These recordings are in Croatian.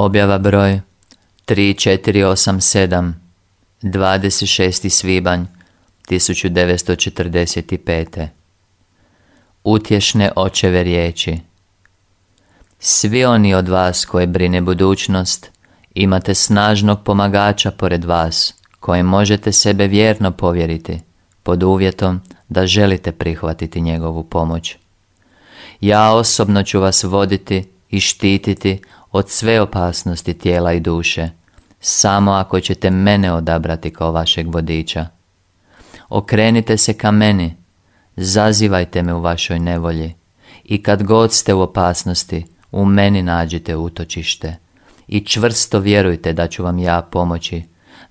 Objava broj 3487 26. svibanj 1945. Utješne očeve riječi Svi oni od vas koje brine budućnost, imate snažnog pomagača pored vas, kojem možete sebe vjerno povjeriti, pod uvjetom da želite prihvatiti njegovu pomoć. Ja osobno ću vas voditi i štititi od sve opasnosti tijela i duše, samo ako ćete mene odabrati kao vašeg vodiča. Okrenite se ka meni, zazivajte me u vašoj nevolji i kad god ste u opasnosti, u meni nađite utočište i čvrsto vjerujte da ću vam ja pomoći,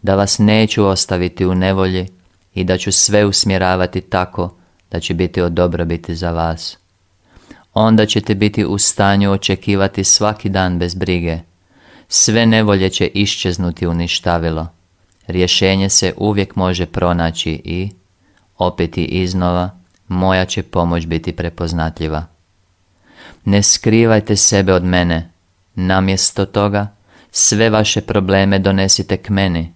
da vas neću ostaviti u nevolji i da ću sve usmjeravati tako da će biti od dobrobiti za vas onda ćete biti u stanju očekivati svaki dan bez brige. Sve nevolje će iščeznuti u ništavilo. Rješenje se uvijek može pronaći i, opet i iznova, moja će pomoć biti prepoznatljiva. Ne skrivajte sebe od mene, namjesto toga sve vaše probleme donesite k meni.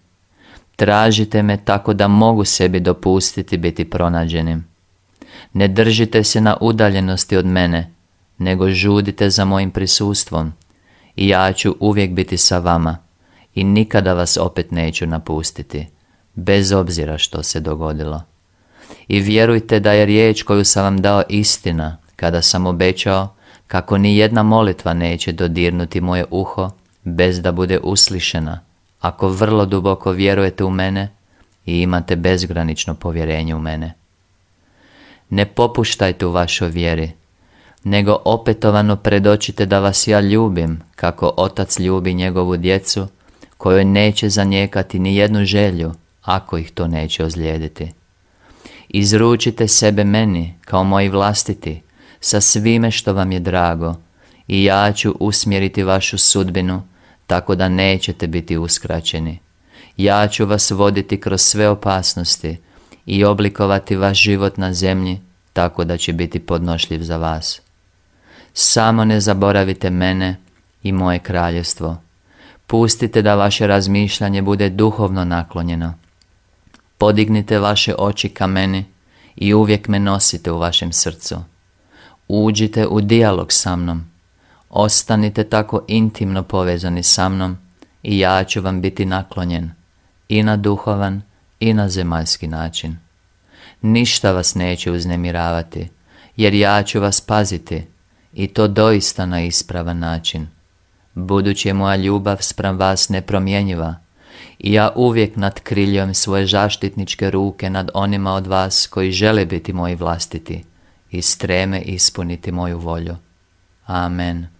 Tražite me tako da mogu sebi dopustiti biti pronađenim. Ne držite se na udaljenosti od mene, nego žudite za mojim prisustvom i ja ću uvijek biti sa vama i nikada vas opet neću napustiti, bez obzira što se dogodilo. I vjerujte da je riječ koju sam vam dao istina, kada sam obećao kako ni jedna molitva neće dodirnuti moje uho bez da bude uslišena, ako vrlo duboko vjerujete u mene i imate bezgranično povjerenje u mene. Ne popuštajte u vašoj vjeri, nego opetovano predočite da vas ja ljubim, kako otac ljubi njegovu djecu, kojoj neće zanijekati ni jednu želju, ako ih to neće ozlijediti. Izručite sebe meni, kao moji vlastiti, sa svime što vam je drago, i ja ću usmjeriti vašu sudbinu, tako da nećete biti uskraćeni. Ja ću vas voditi kroz sve opasnosti i oblikovati vaš život na zemlji, tako da će biti podnošljiv za vas. Samo ne zaboravite mene i moje kraljevstvo. Pustite da vaše razmišljanje bude duhovno naklonjeno. Podignite vaše oči ka meni i uvijek me nosite u vašem srcu. Uđite u dijalog sa mnom. Ostanite tako intimno povezani sa mnom i ja ću vam biti naklonjen i na duhovan i na zemaljski način. Ništa vas neće uznemiravati, jer ja ću vas paziti i to doista na ispravan način. Budući je moja ljubav spram vas nepromjenjiva i ja uvijek nadkriljujem svoje zaštitničke ruke nad onima od vas koji žele biti moji vlastiti i streme ispuniti moju volju. Amen.